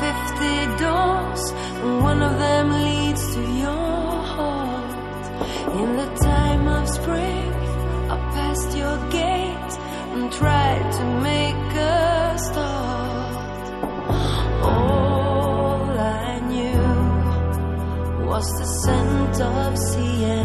50 doors, and one of them leads to your heart. In the time of spring, I passed your gate and tried to make a start. All I knew was the scent of sea.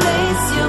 place you